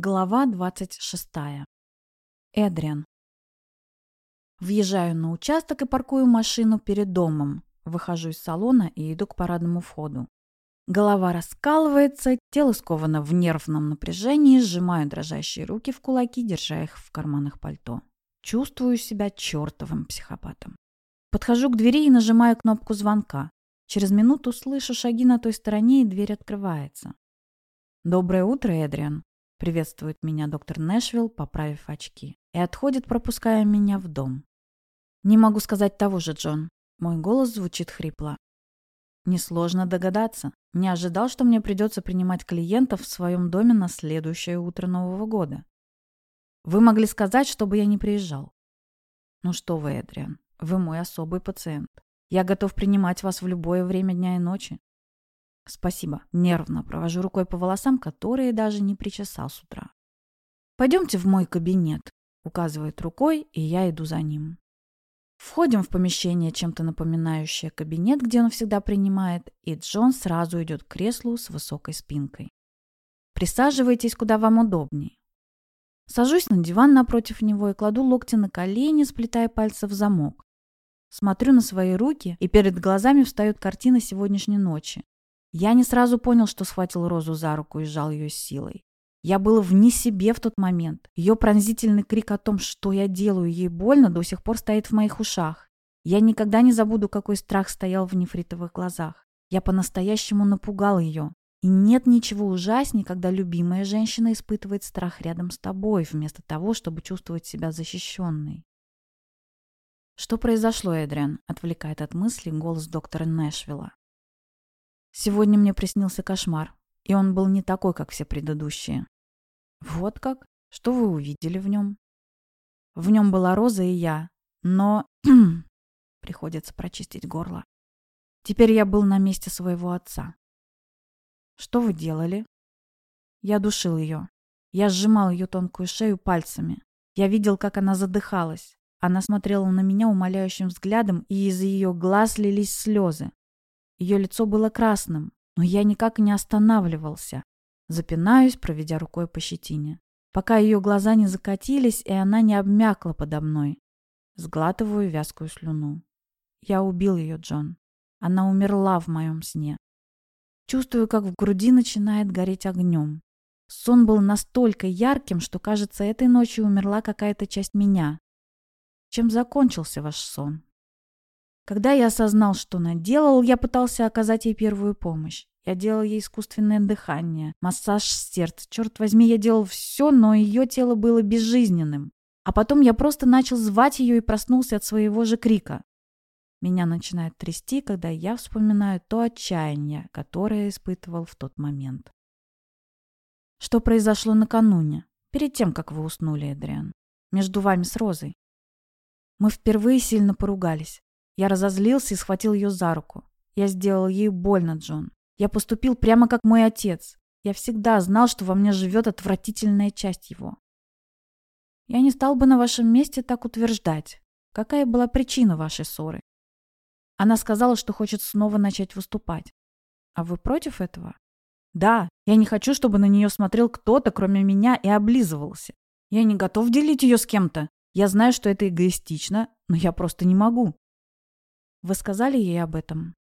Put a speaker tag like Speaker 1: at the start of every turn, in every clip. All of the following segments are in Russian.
Speaker 1: Глава 26. Эдриан. Въезжаю на участок и паркую машину перед домом. Выхожу из салона и иду к парадному входу. Голова раскалывается, тело сковано в нервном напряжении, сжимаю дрожащие руки в кулаки, держа их в карманах пальто. Чувствую себя чертовым психопатом. Подхожу к двери и нажимаю кнопку звонка. Через минуту слышу шаги на той стороне, и дверь открывается. «Доброе утро, Эдриан», Приветствует меня доктор Нэшвилл, поправив очки. И отходит, пропуская меня в дом. Не могу сказать того же, Джон. Мой голос звучит хрипло. Несложно догадаться. Не ожидал, что мне придется принимать клиентов в своем доме на следующее утро Нового года. Вы могли сказать, чтобы я не приезжал. Ну что вы, Эдриан, вы мой особый пациент. Я готов принимать вас в любое время дня и ночи. Спасибо. Нервно провожу рукой по волосам, которые даже не причесал с утра. Пойдемте в мой кабинет, указывает рукой, и я иду за ним. Входим в помещение, чем-то напоминающее кабинет, где он всегда принимает, и Джон сразу идет к креслу с высокой спинкой. Присаживайтесь, куда вам удобнее. Сажусь на диван напротив него и кладу локти на колени, сплетая пальцы в замок. Смотрю на свои руки, и перед глазами встает картина сегодняшней ночи. Я не сразу понял, что схватил Розу за руку и сжал ее силой. Я был вне себе в тот момент. Ее пронзительный крик о том, что я делаю ей больно, до сих пор стоит в моих ушах. Я никогда не забуду, какой страх стоял в нефритовых глазах. Я по-настоящему напугал ее. И нет ничего ужаснее, когда любимая женщина испытывает страх рядом с тобой, вместо того, чтобы чувствовать себя защищенной. «Что произошло, Эдриан?» – отвлекает от мыслей голос доктора Нэшвилла. Сегодня мне приснился кошмар, и он был не такой, как все предыдущие. Вот как? Что вы увидели в нем? В нем была Роза и я, но... Приходится прочистить горло. Теперь я был на месте своего отца. Что вы делали? Я душил ее. Я сжимал ее тонкую шею пальцами. Я видел, как она задыхалась. Она смотрела на меня умоляющим взглядом, и из ее глаз лились слезы. Ее лицо было красным, но я никак не останавливался. Запинаюсь, проведя рукой по щетине. Пока ее глаза не закатились, и она не обмякла подо мной. Сглатываю вязкую слюну. Я убил ее, Джон. Она умерла в моем сне. Чувствую, как в груди начинает гореть огнем. Сон был настолько ярким, что, кажется, этой ночью умерла какая-то часть меня. Чем закончился ваш сон? Когда я осознал, что наделал, я пытался оказать ей первую помощь. Я делал ей искусственное дыхание, массаж сердца. Черт возьми, я делал все, но ее тело было безжизненным. А потом я просто начал звать ее и проснулся от своего же крика. Меня начинает трясти, когда я вспоминаю то отчаяние, которое испытывал в тот момент. Что произошло накануне, перед тем, как вы уснули, Эдриан? Между вами с Розой. Мы впервые сильно поругались. Я разозлился и схватил ее за руку. Я сделал ей больно, Джон. Я поступил прямо как мой отец. Я всегда знал, что во мне живет отвратительная часть его. Я не стал бы на вашем месте так утверждать. Какая была причина вашей ссоры? Она сказала, что хочет снова начать выступать. А вы против этого? Да, я не хочу, чтобы на нее смотрел кто-то, кроме меня, и облизывался. Я не готов делить ее с кем-то. Я знаю, что это эгоистично, но я просто не могу. Вы сказали ей об этом?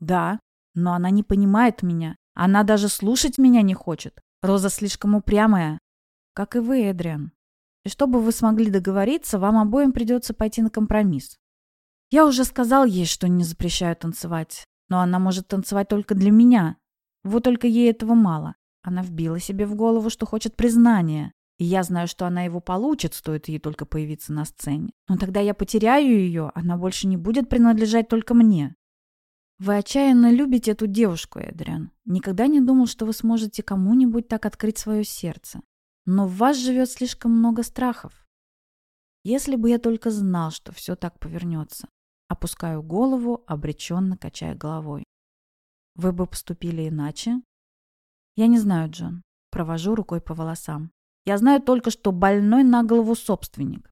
Speaker 1: Да, но она не понимает меня. Она даже слушать меня не хочет. Роза слишком упрямая. Как и вы, Эдриан. И чтобы вы смогли договориться, вам обоим придется пойти на компромисс. Я уже сказал ей, что не запрещаю танцевать. Но она может танцевать только для меня. Вот только ей этого мало. Она вбила себе в голову, что хочет признания. И я знаю, что она его получит, стоит ей только появиться на сцене. Но тогда я потеряю ее, она больше не будет принадлежать только мне. Вы отчаянно любите эту девушку, Эдриан. Никогда не думал, что вы сможете кому-нибудь так открыть свое сердце. Но в вас живет слишком много страхов. Если бы я только знал, что все так повернется. Опускаю голову, обреченно качая головой. Вы бы поступили иначе? Я не знаю, Джон. Провожу рукой по волосам. Я знаю только, что больной на голову собственник.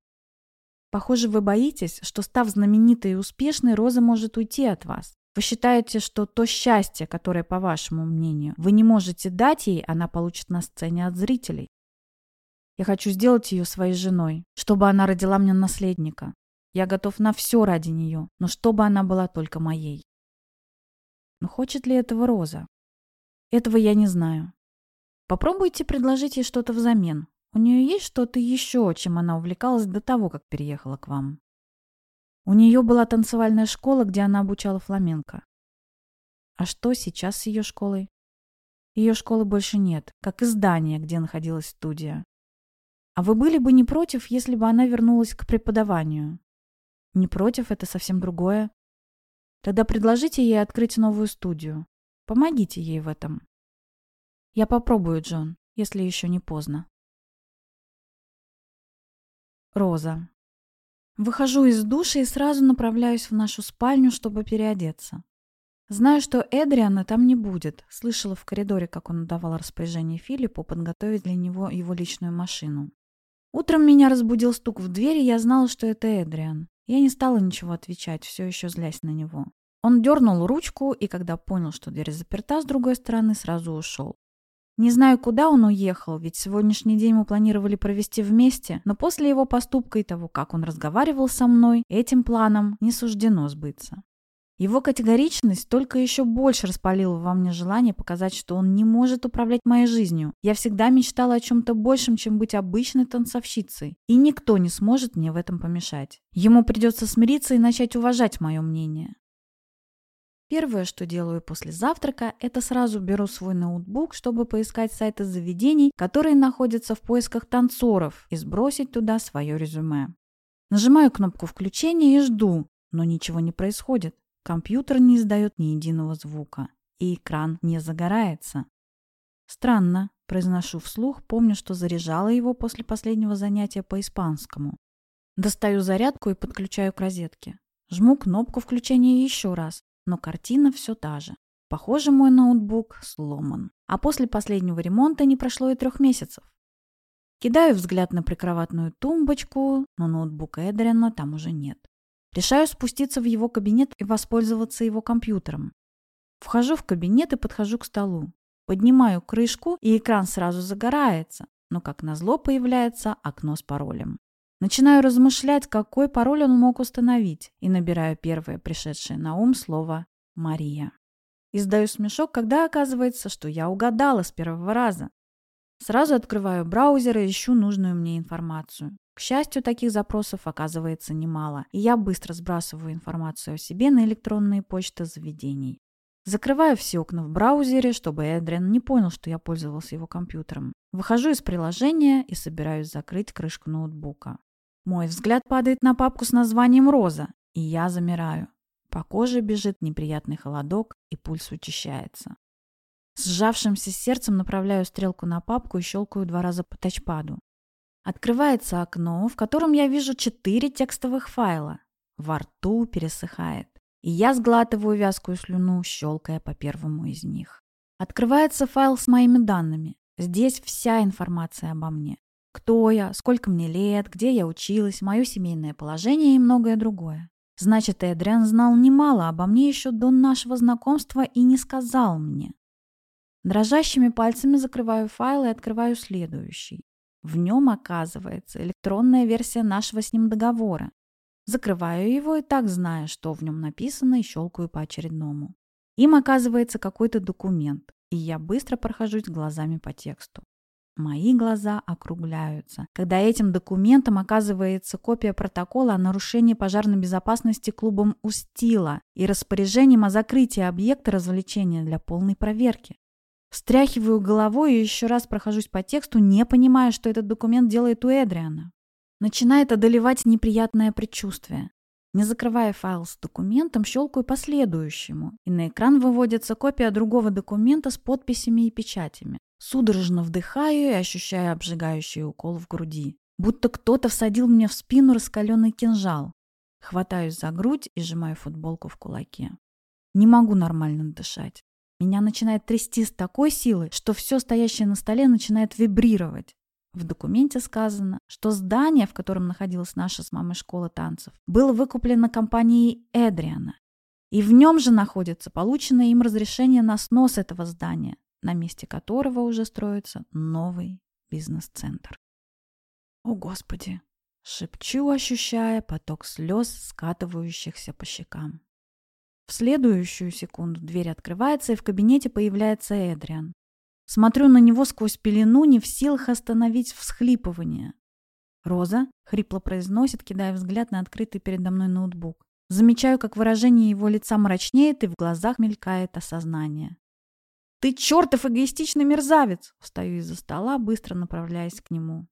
Speaker 1: Похоже, вы боитесь, что, став знаменитой и успешной, Роза может уйти от вас. Вы считаете, что то счастье, которое, по вашему мнению, вы не можете дать ей, она получит на сцене от зрителей. Я хочу сделать ее своей женой, чтобы она родила мне наследника. Я готов на все ради нее, но чтобы она была только моей. Но хочет ли этого Роза? Этого я не знаю. Попробуйте предложить ей что-то взамен. У нее есть что-то еще, чем она увлекалась до того, как переехала к вам. У нее была танцевальная школа, где она обучала фламенко. А что сейчас с ее школой? Ее школы больше нет, как и здания, где находилась студия. А вы были бы не против, если бы она вернулась к преподаванию? Не против, это совсем другое. Тогда предложите ей открыть новую студию. Помогите ей в этом. Я попробую, Джон, если еще не поздно. Роза. Выхожу из души и сразу направляюсь в нашу спальню, чтобы переодеться. Знаю, что Эдриана там не будет. Слышала в коридоре, как он давал распоряжение Филиппу подготовить для него его личную машину. Утром меня разбудил стук в дверь, и я знала, что это Эдриан. Я не стала ничего отвечать, все еще злясь на него. Он дернул ручку, и когда понял, что дверь заперта с другой стороны, сразу ушел. Не знаю, куда он уехал, ведь сегодняшний день мы планировали провести вместе, но после его поступка и того, как он разговаривал со мной, этим планом не суждено сбыться. Его категоричность только еще больше распалила во мне желание показать, что он не может управлять моей жизнью. Я всегда мечтала о чем-то большем, чем быть обычной танцовщицей. И никто не сможет мне в этом помешать. Ему придется смириться и начать уважать мое мнение. Первое, что делаю после завтрака, это сразу беру свой ноутбук, чтобы поискать сайты заведений, которые находятся в поисках танцоров, и сбросить туда свое резюме. Нажимаю кнопку включения и жду, но ничего не происходит. Компьютер не издает ни единого звука, и экран не загорается. Странно, произношу вслух, помню, что заряжала его после последнего занятия по испанскому. Достаю зарядку и подключаю к розетке. Жму кнопку включения еще раз, но картина все та же. Похоже, мой ноутбук сломан. А после последнего ремонта не прошло и трех месяцев. Кидаю взгляд на прикроватную тумбочку, но ноутбука Эдриана там уже нет. Решаю спуститься в его кабинет и воспользоваться его компьютером. Вхожу в кабинет и подхожу к столу. Поднимаю крышку, и экран сразу загорается, но как назло появляется окно с паролем. Начинаю размышлять, какой пароль он мог установить, и набираю первое пришедшее на ум слово «Мария». Издаю смешок, когда оказывается, что я угадала с первого раза. Сразу открываю браузер и ищу нужную мне информацию. К счастью, таких запросов оказывается немало, и я быстро сбрасываю информацию о себе на электронные почты заведений. Закрываю все окна в браузере, чтобы Эдриан не понял, что я пользовался его компьютером. Выхожу из приложения и собираюсь закрыть крышку ноутбука. Мой взгляд падает на папку с названием «Роза», и я замираю. По коже бежит неприятный холодок, и пульс учащается. С сжавшимся сердцем направляю стрелку на папку и щелкаю два раза по тачпаду. Открывается окно, в котором я вижу четыре текстовых файла. Во рту пересыхает. И я сглатываю вязкую слюну, щелкая по первому из них. Открывается файл с моими данными. Здесь вся информация обо мне. Кто я, сколько мне лет, где я училась, мое семейное положение и многое другое. Значит, Эдриан знал немало обо мне еще до нашего знакомства и не сказал мне. Дрожащими пальцами закрываю файл и открываю следующий. В нем оказывается электронная версия нашего с ним договора. Закрываю его и так зная, что в нем написано, и щелкаю по очередному. Им оказывается какой-то документ, и я быстро прохожусь глазами по тексту. Мои глаза округляются, когда этим документом оказывается копия протокола о нарушении пожарной безопасности клубом «Устила» и распоряжением о закрытии объекта развлечения для полной проверки. Встряхиваю головой и еще раз прохожусь по тексту, не понимая, что этот документ делает у Эдриана. Начинает одолевать неприятное предчувствие. Не закрывая файл с документом, щелкаю по следующему, и на экран выводится копия другого документа с подписями и печатями. Судорожно вдыхаю и ощущаю обжигающий укол в груди. Будто кто-то всадил мне в спину раскаленный кинжал. Хватаюсь за грудь и сжимаю футболку в кулаке. Не могу нормально дышать. Меня начинает трясти с такой силой, что все стоящее на столе начинает вибрировать. В документе сказано, что здание, в котором находилась наша с мамой школа танцев, было выкуплено компанией Эдриана. И в нем же находится полученное им разрешение на снос этого здания, на месте которого уже строится новый бизнес-центр. О, Господи! Шепчу, ощущая поток слез, скатывающихся по щекам. В следующую секунду дверь открывается, и в кабинете появляется Эдриан. Смотрю на него сквозь пелену, не в силах остановить всхлипывание. «Роза?» — хрипло произносит, кидая взгляд на открытый передо мной ноутбук. Замечаю, как выражение его лица мрачнеет, и в глазах мелькает осознание. «Ты чертов эгоистичный мерзавец!» Встаю из-за стола, быстро направляясь к нему.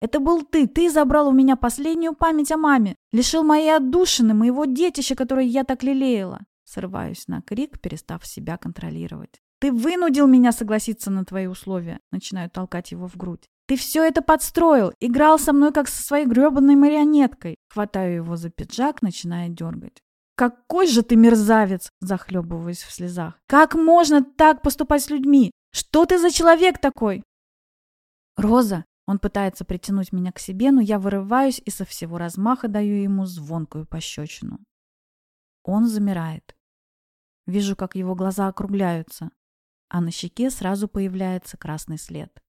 Speaker 1: «Это был ты! Ты забрал у меня последнюю память о маме! Лишил моей отдушины, моего детища, которое я так лелеяла!» Срываюсь на крик, перестав себя контролировать. «Ты вынудил меня согласиться на твои условия!» Начинаю толкать его в грудь. «Ты все это подстроил! Играл со мной, как со своей гребаной марионеткой!» Хватаю его за пиджак, начиная дергать. «Какой же ты мерзавец!» – захлебываюсь в слезах. «Как можно так поступать с людьми? Что ты за человек такой?» «Роза!» – он пытается притянуть меня к себе, но я вырываюсь и со всего размаха даю ему звонкую пощечину. Он замирает. Вижу, как его глаза округляются, а на щеке сразу появляется красный след.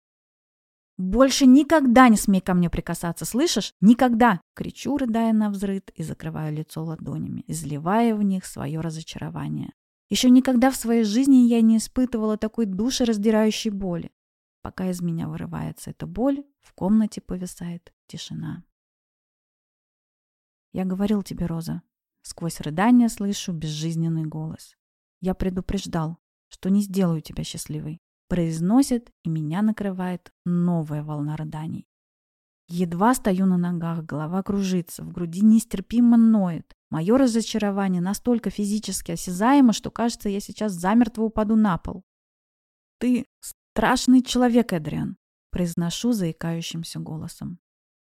Speaker 1: «Больше никогда не смей ко мне прикасаться, слышишь? Никогда!» Кричу, рыдая на взрыд и закрываю лицо ладонями, изливая в них свое разочарование. Еще никогда в своей жизни я не испытывала такой душераздирающей боли. Пока из меня вырывается эта боль, в комнате повисает тишина. «Я говорил тебе, Роза». Сквозь рыдания слышу безжизненный голос. «Я предупреждал, что не сделаю тебя счастливой произносит, и меня накрывает новая волна рыданий. Едва стою на ногах, голова кружится, в груди нестерпимо ноет. Мое разочарование настолько физически осязаемо, что кажется, я сейчас замертво упаду на пол. «Ты страшный человек, Эдриан», — произношу заикающимся голосом.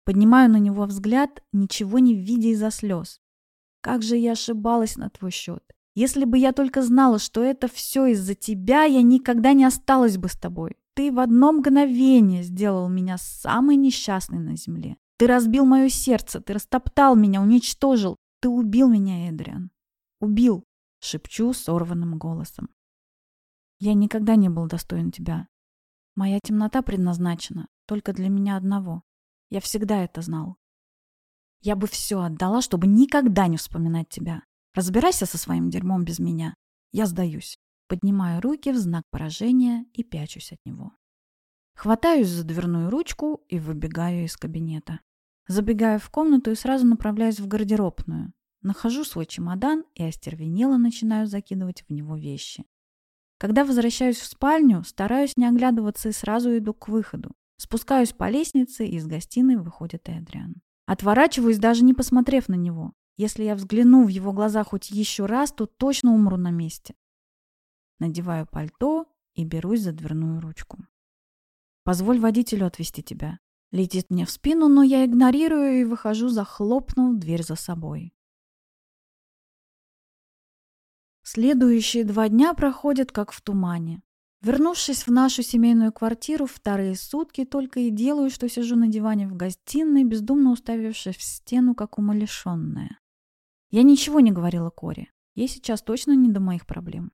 Speaker 1: Поднимаю на него взгляд, ничего не видя из-за слез. Как же я ошибалась на твой счет. Если бы я только знала, что это все из-за тебя, я никогда не осталась бы с тобой. Ты в одно мгновение сделал меня самой несчастной на земле. Ты разбил мое сердце, ты растоптал меня, уничтожил. Ты убил меня, Эдриан. Убил, шепчу сорванным голосом. Я никогда не был достоин тебя. Моя темнота предназначена только для меня одного. Я всегда это знал. Я бы все отдала, чтобы никогда не вспоминать тебя. Разбирайся со своим дерьмом без меня. Я сдаюсь. Поднимаю руки в знак поражения и пячусь от него. Хватаюсь за дверную ручку и выбегаю из кабинета. Забегаю в комнату и сразу направляюсь в гардеробную. Нахожу свой чемодан и остервенело начинаю закидывать в него вещи. Когда возвращаюсь в спальню, стараюсь не оглядываться и сразу иду к выходу. Спускаюсь по лестнице, и из гостиной выходит Эдриан. Отворачиваюсь, даже не посмотрев на него. Если я взгляну в его глаза хоть еще раз, то точно умру на месте. Надеваю пальто и берусь за дверную ручку. «Позволь водителю отвезти тебя». Летит мне в спину, но я игнорирую и выхожу, захлопнув дверь за собой. Следующие два дня проходят как в тумане. Вернувшись в нашу семейную квартиру, вторые сутки только и делаю, что сижу на диване в гостиной, бездумно уставившись в стену, как умалишенная. Я ничего не говорила Коре. Ей сейчас точно не до моих проблем.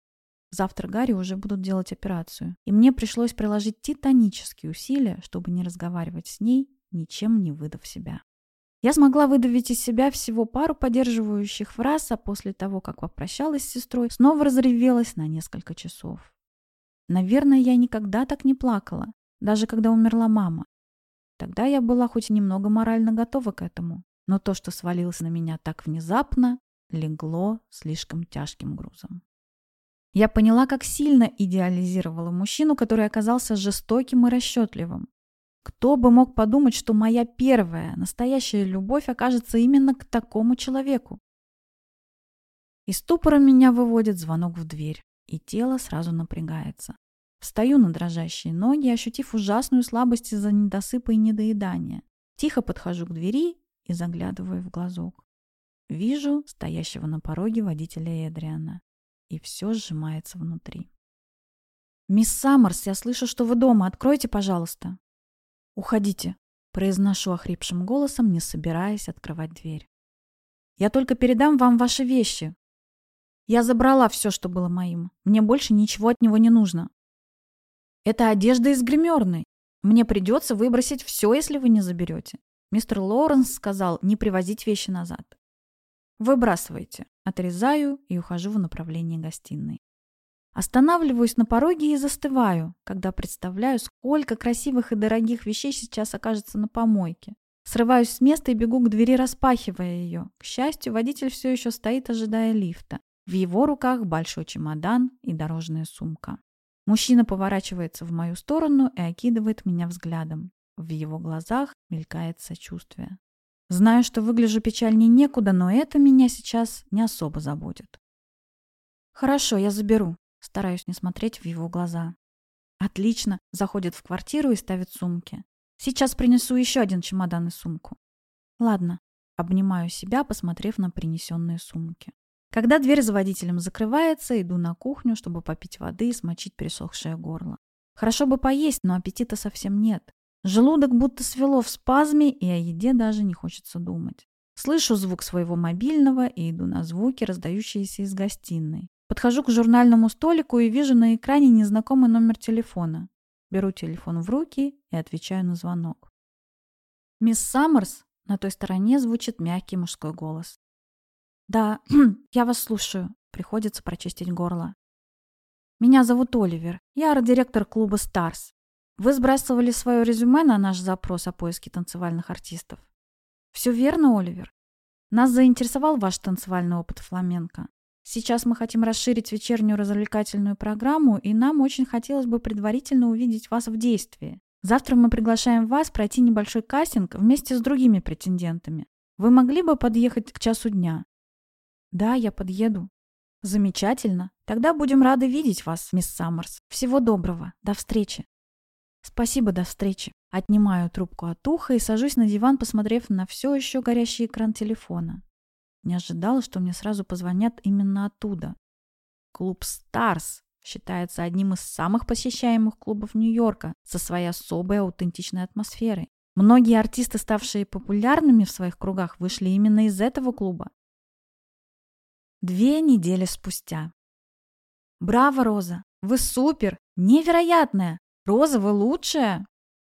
Speaker 1: Завтра Гарри уже будут делать операцию, и мне пришлось приложить титанические усилия, чтобы не разговаривать с ней, ничем не выдав себя. Я смогла выдавить из себя всего пару поддерживающих фраз, а после того, как попрощалась с сестрой, снова разревелась на несколько часов. Наверное, я никогда так не плакала, даже когда умерла мама. Тогда я была хоть немного морально готова к этому, но то, что свалилось на меня так внезапно, легло слишком тяжким грузом. Я поняла, как сильно идеализировала мужчину, который оказался жестоким и расчетливым. Кто бы мог подумать, что моя первая, настоящая любовь окажется именно к такому человеку? Из ступора меня выводит звонок в дверь, и тело сразу напрягается. Встаю на дрожащие ноги, ощутив ужасную слабость из-за недосыпа и недоедания. Тихо подхожу к двери и заглядываю в глазок. Вижу стоящего на пороге водителя Эдриана, и все сжимается внутри. «Мисс Саммерс, я слышу, что вы дома. Откройте, пожалуйста». «Уходите», — произношу охрипшим голосом, не собираясь открывать дверь. «Я только передам вам ваши вещи. Я забрала все, что было моим. Мне больше ничего от него не нужно». «Это одежда из гримерной. Мне придется выбросить все, если вы не заберете. Мистер Лоуренс сказал не привозить вещи назад. Выбрасывайте. Отрезаю и ухожу в направлении гостиной. Останавливаюсь на пороге и застываю, когда представляю, сколько красивых и дорогих вещей сейчас окажется на помойке. Срываюсь с места и бегу к двери, распахивая ее. К счастью, водитель все еще стоит, ожидая лифта. В его руках большой чемодан и дорожная сумка. Мужчина поворачивается в мою сторону и окидывает меня взглядом. В его глазах мелькает сочувствие. Знаю, что выгляжу печальнее некуда, но это меня сейчас не особо заботит. «Хорошо, я заберу», стараюсь не смотреть в его глаза. «Отлично», заходит в квартиру и ставит сумки. «Сейчас принесу еще один чемодан и сумку». «Ладно», обнимаю себя, посмотрев на принесенные сумки. Когда дверь за водителем закрывается, иду на кухню, чтобы попить воды и смочить пересохшее горло. Хорошо бы поесть, но аппетита совсем нет. Желудок будто свело в спазме, и о еде даже не хочется думать. Слышу звук своего мобильного и иду на звуки, раздающиеся из гостиной. Подхожу к журнальному столику и вижу на экране незнакомый номер телефона. Беру телефон в руки и отвечаю на звонок. «Мисс Саммерс?» На той стороне звучит мягкий мужской голос. «Да, я вас слушаю». Приходится прочистить горло. «Меня зовут Оливер. Я арт-директор клуба «Старс». Вы сбрасывали свое резюме на наш запрос о поиске танцевальных артистов. Все верно, Оливер. Нас заинтересовал ваш танцевальный опыт фламенко. Сейчас мы хотим расширить вечернюю развлекательную программу, и нам очень хотелось бы предварительно увидеть вас в действии. Завтра мы приглашаем вас пройти небольшой кастинг вместе с другими претендентами. Вы могли бы подъехать к часу дня? Да, я подъеду. Замечательно. Тогда будем рады видеть вас, мисс Саммерс. Всего доброго. До встречи. Спасибо, до встречи. Отнимаю трубку от уха и сажусь на диван, посмотрев на все еще горящий экран телефона. Не ожидала, что мне сразу позвонят именно оттуда. Клуб «Старс» считается одним из самых посещаемых клубов Нью-Йорка со своей особой аутентичной атмосферой. Многие артисты, ставшие популярными в своих кругах, вышли именно из этого клуба. Две недели спустя. «Браво, Роза! Вы супер! Невероятная! Роза, вы лучшая!»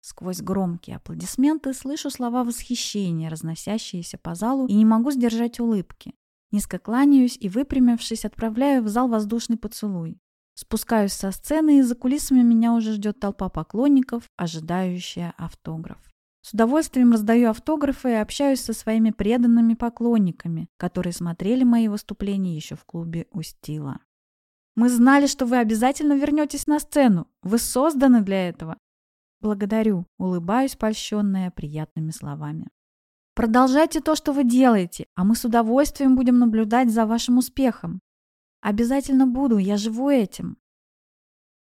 Speaker 1: Сквозь громкие аплодисменты слышу слова восхищения, разносящиеся по залу, и не могу сдержать улыбки. Низко кланяюсь и, выпрямившись, отправляю в зал воздушный поцелуй. Спускаюсь со сцены, и за кулисами меня уже ждет толпа поклонников, ожидающая автограф. С удовольствием раздаю автографы и общаюсь со своими преданными поклонниками, которые смотрели мои выступления еще в клубе у Стила. «Мы знали, что вы обязательно вернетесь на сцену. Вы созданы для этого». «Благодарю», улыбаюсь, польщенная приятными словами. «Продолжайте то, что вы делаете, а мы с удовольствием будем наблюдать за вашим успехом. Обязательно буду, я живу этим».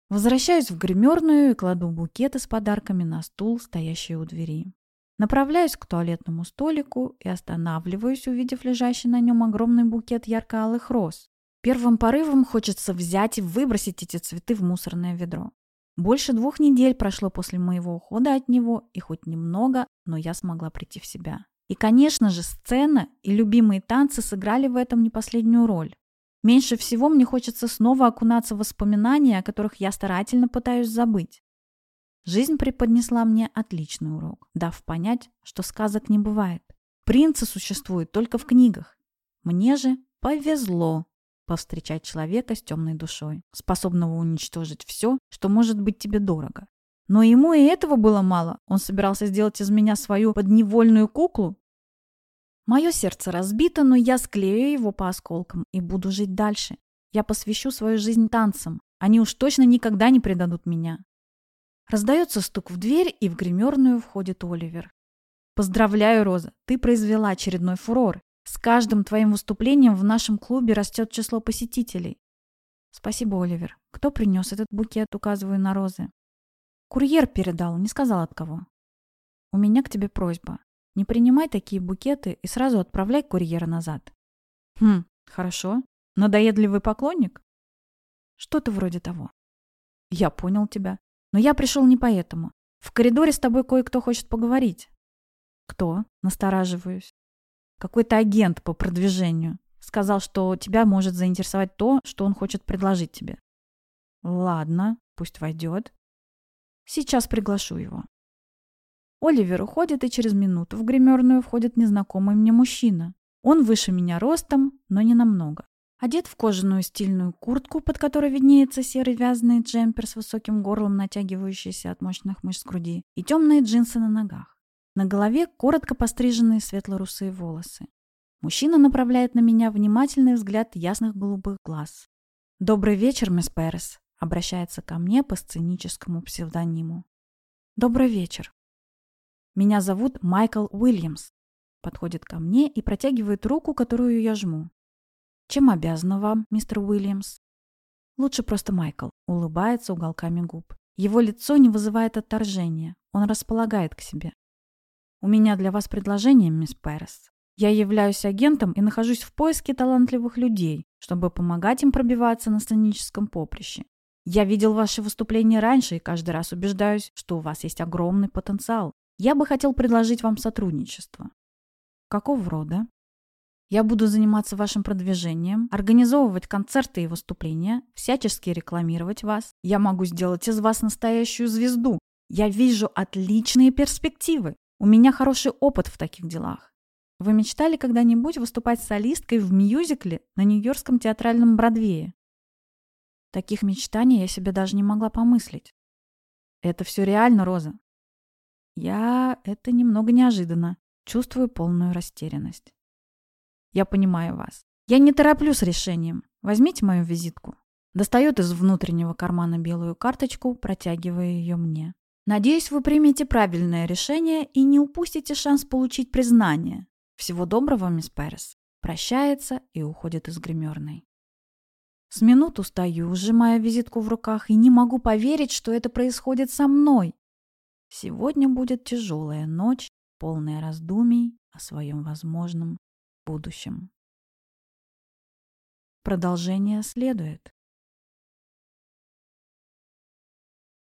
Speaker 1: Возвращаюсь в гримерную и кладу букеты с подарками на стул, стоящий у двери. Направляюсь к туалетному столику и останавливаюсь, увидев лежащий на нем огромный букет ярко-алых роз. Первым порывом хочется взять и выбросить эти цветы в мусорное ведро. Больше двух недель прошло после моего ухода от него, и хоть немного, но я смогла прийти в себя. И, конечно же, сцена и любимые танцы сыграли в этом не последнюю роль. Меньше всего мне хочется снова окунаться в воспоминания, о которых я старательно пытаюсь забыть. Жизнь преподнесла мне отличный урок, дав понять, что сказок не бывает. Принцы существуют только в книгах. Мне же повезло повстречать человека с темной душой, способного уничтожить все, что может быть тебе дорого. Но ему и этого было мало. Он собирался сделать из меня свою подневольную куклу, Мое сердце разбито, но я склею его по осколкам и буду жить дальше. Я посвящу свою жизнь танцам. Они уж точно никогда не предадут меня. Раздается стук в дверь, и в гримерную входит Оливер. Поздравляю, Роза, ты произвела очередной фурор. С каждым твоим выступлением в нашем клубе растет число посетителей. Спасибо, Оливер. Кто принес этот букет, указываю на розы? Курьер передал, не сказал от кого. У меня к тебе просьба. Не принимай такие букеты и сразу отправляй курьера назад. Хм, хорошо. Надоедливый поклонник? Что-то вроде того. Я понял тебя. Но я пришел не поэтому. В коридоре с тобой кое-кто хочет поговорить. Кто? Настораживаюсь. Какой-то агент по продвижению. Сказал, что тебя может заинтересовать то, что он хочет предложить тебе. Ладно, пусть войдет. Сейчас приглашу его. Оливер уходит, и через минуту в гримерную входит незнакомый мне мужчина. Он выше меня ростом, но не намного. Одет в кожаную стильную куртку, под которой виднеется серый вязаный джемпер с высоким горлом, натягивающийся от мощных мышц груди, и темные джинсы на ногах. На голове коротко постриженные светло-русые волосы. Мужчина направляет на меня внимательный взгляд ясных голубых глаз. «Добрый вечер, мисс Перес», — обращается ко мне по сценическому псевдониму. «Добрый вечер. Меня зовут Майкл Уильямс». Подходит ко мне и протягивает руку, которую я жму. «Чем обязана вам, мистер Уильямс?» «Лучше просто Майкл», — улыбается уголками губ. Его лицо не вызывает отторжения, он располагает к себе. «У меня для вас предложение, мисс Перес. Я являюсь агентом и нахожусь в поиске талантливых людей, чтобы помогать им пробиваться на сценическом поприще. Я видел ваши выступления раньше и каждый раз убеждаюсь, что у вас есть огромный потенциал. Я бы хотел предложить вам сотрудничество. Какого рода? Я буду заниматься вашим продвижением, организовывать концерты и выступления, всячески рекламировать вас. Я могу сделать из вас настоящую звезду. Я вижу отличные перспективы. У меня хороший опыт в таких делах. Вы мечтали когда-нибудь выступать солисткой в мюзикле на Нью-Йоркском театральном Бродвее? Таких мечтаний я себе даже не могла помыслить. Это все реально, Роза. Я... Это немного неожиданно. Чувствую полную растерянность. Я понимаю вас. Я не тороплю с решением. Возьмите мою визитку. Достает из внутреннего кармана белую карточку, протягивая ее мне. Надеюсь, вы примете правильное решение и не упустите шанс получить признание. Всего доброго, мисс Перес. Прощается и уходит из гримерной. С минуту стою, сжимая визитку в руках, и не могу поверить, что это происходит со мной. Сегодня будет тяжелая ночь, полная раздумий о своем возможном будущем. Продолжение следует.